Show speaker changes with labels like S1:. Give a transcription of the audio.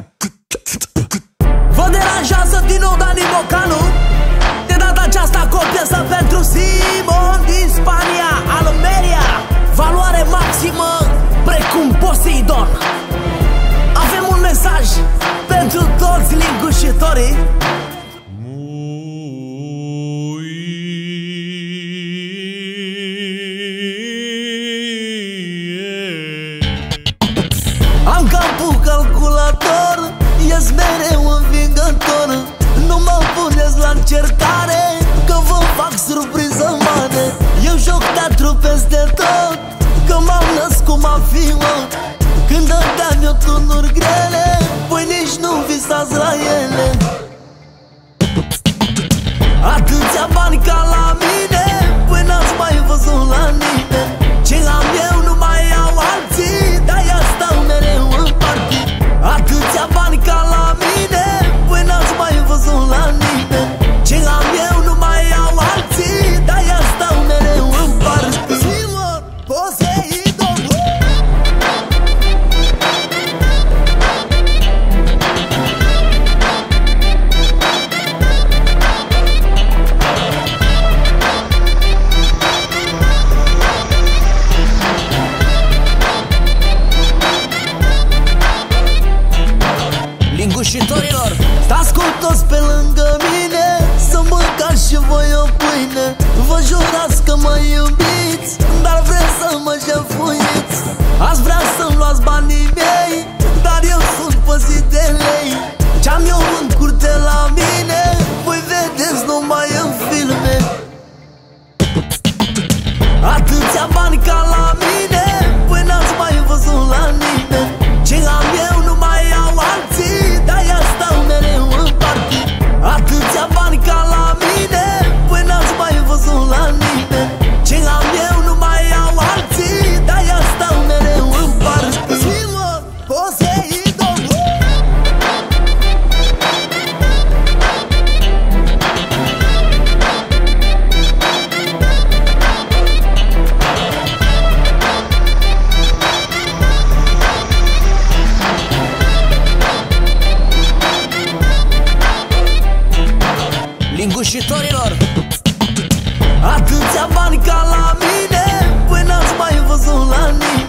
S1: ca... Vă deranjează din nou Dani Mocanu? De data aceasta cu o pentru Simon din Spania, Almeria. Valoare maximă precum Poseidon. Avem un mesaj pentru toți lingușitorii. Am campul calculator Ești mereu învingător. Nu mă pune Stați cu toți pe lângă mine Să mâncați și voi o pâine. Vă jurați săvârșitorilor Atâția bani ca la mine Păi n-ați mai văzut la nimeni